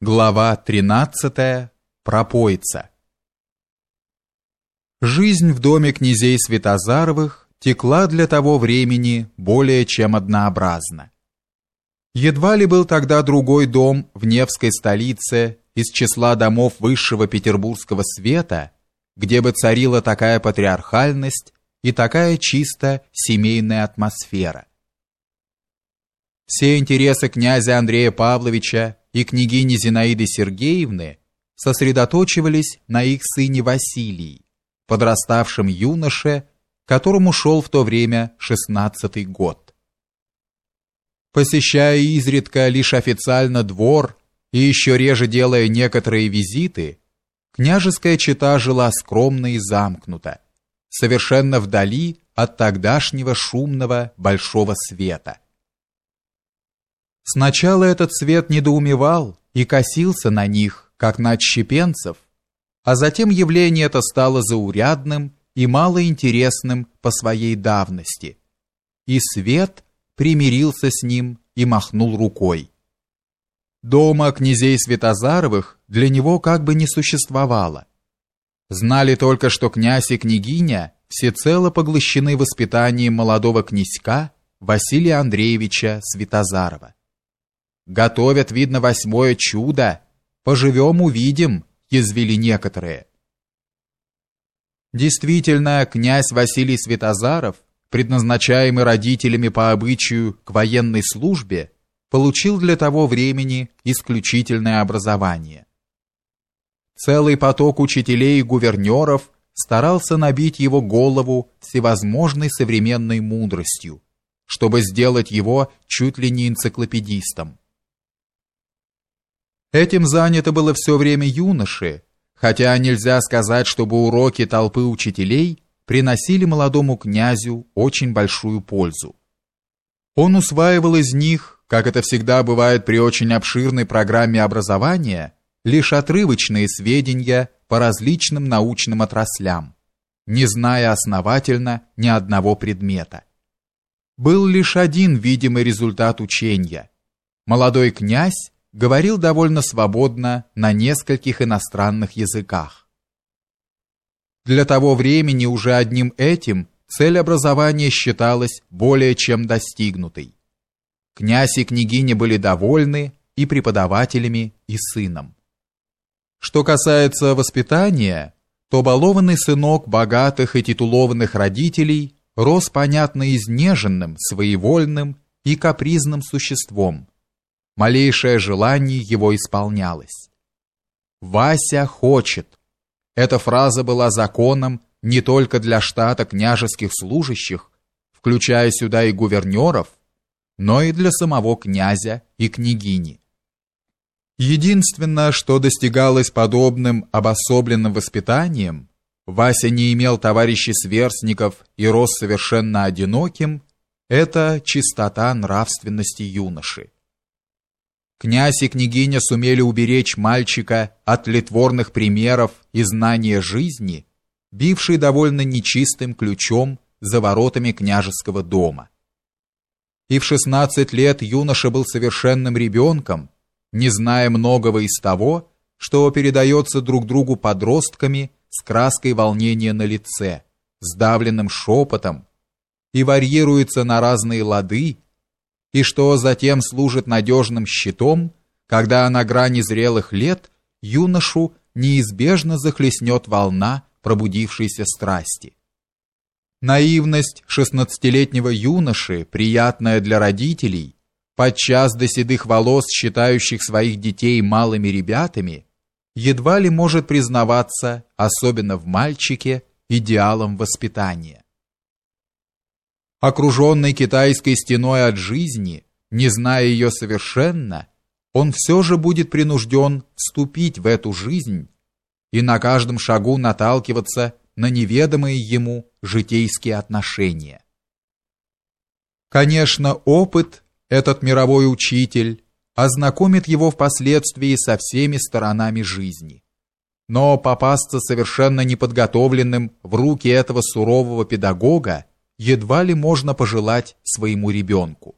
Глава 13. Пропоица. Жизнь в доме князей Святозаровых текла для того времени более чем однообразно. Едва ли был тогда другой дом в Невской столице из числа домов высшего петербургского света, где бы царила такая патриархальность и такая чисто семейная атмосфера. Все интересы князя Андрея Павловича и княгини Зинаиды Сергеевны сосредоточивались на их сыне Василии, подраставшем юноше, которому шел в то время шестнадцатый год. Посещая изредка лишь официально двор и еще реже делая некоторые визиты, княжеская чета жила скромно и замкнуто, совершенно вдали от тогдашнего шумного большого света. Сначала этот свет недоумевал и косился на них, как на отщепенцев, а затем явление это стало заурядным и малоинтересным по своей давности. И свет примирился с ним и махнул рукой. Дома князей Святозаровых для него как бы не существовало. Знали только, что князь и княгиня всецело поглощены воспитанием молодого князька Василия Андреевича Святозарова. Готовят, видно, восьмое чудо. Поживем, увидим, язвили некоторые. Действительно, князь Василий Святозаров, предназначаемый родителями по обычаю к военной службе, получил для того времени исключительное образование. Целый поток учителей и гувернеров старался набить его голову всевозможной современной мудростью, чтобы сделать его чуть ли не энциклопедистом. Этим занято было все время юноши, хотя нельзя сказать, чтобы уроки толпы учителей приносили молодому князю очень большую пользу. Он усваивал из них, как это всегда бывает при очень обширной программе образования, лишь отрывочные сведения по различным научным отраслям, не зная основательно ни одного предмета. Был лишь один видимый результат учения. Молодой князь говорил довольно свободно на нескольких иностранных языках. Для того времени уже одним этим цель образования считалась более чем достигнутой. Князь и княгиня были довольны и преподавателями, и сыном. Что касается воспитания, то балованный сынок богатых и титулованных родителей рос понятно изнеженным, своевольным и капризным существом, малейшее желание его исполнялось. Вася хочет. Эта фраза была законом не только для штата княжеских служащих, включая сюда и гувернеров, но и для самого князя и княгини. Единственное, что достигалось подобным обособленным воспитанием, Вася не имел товарищей-сверстников и рос совершенно одиноким, это чистота нравственности юноши. Князь и княгиня сумели уберечь мальчика от литворных примеров и знания жизни, бившей довольно нечистым ключом за воротами княжеского дома. И в 16 лет юноша был совершенным ребенком, не зная многого из того, что передается друг другу подростками с краской волнения на лице, сдавленным шепотом, и варьируется на разные лады, и что затем служит надежным щитом, когда на грани зрелых лет юношу неизбежно захлестнет волна пробудившейся страсти. Наивность шестнадцатилетнего юноши, приятная для родителей, подчас до седых волос считающих своих детей малыми ребятами, едва ли может признаваться, особенно в мальчике, идеалом воспитания окруженный китайской стеной от жизни, не зная ее совершенно, он все же будет принужден вступить в эту жизнь и на каждом шагу наталкиваться на неведомые ему житейские отношения. Конечно, опыт, этот мировой учитель, ознакомит его впоследствии со всеми сторонами жизни. Но попасться совершенно неподготовленным в руки этого сурового педагога едва ли можно пожелать своему ребенку.